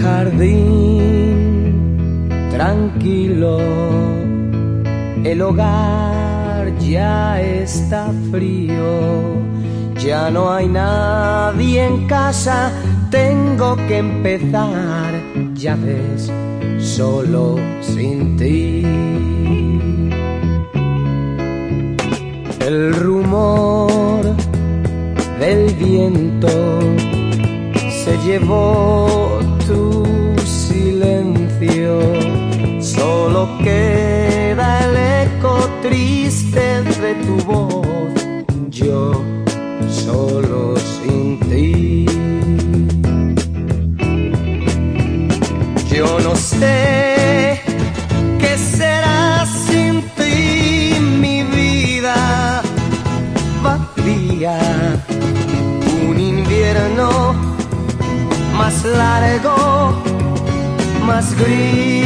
jardín tranquilo, el hogar ya está frío, ya no hay nadie en casa, tengo que empezar, ya ves, solo sin ti. El rumor del viento se llevó queda el eco triste de tu voz, yo solo sin ti. Yo no sé qué será sin ti mi vida vacía, un invierno más largo, más gris.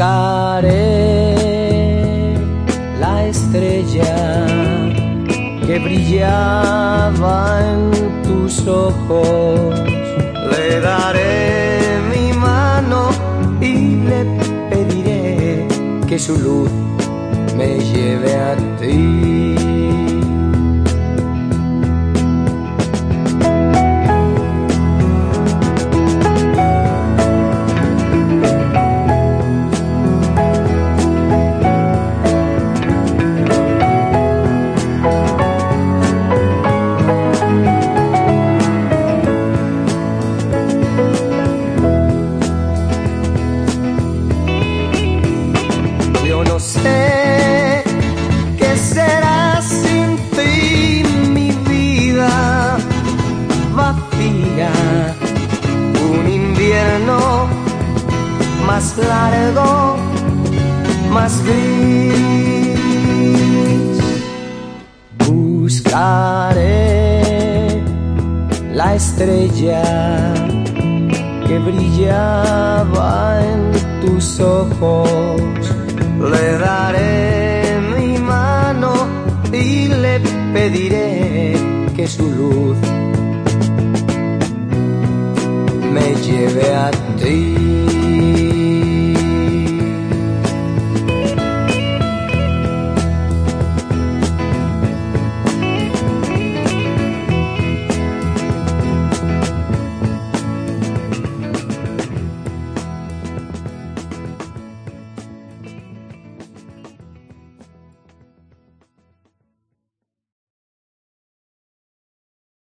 Buscaré la estrella que brillaba en tus ojos. Le daré mi mano y le pediré que su luz me lleve a ti. Más gris. Buscaré la estrella que brillaba en tus ojos. Le daré mi mano y le pediré que su luz me lleve a ti.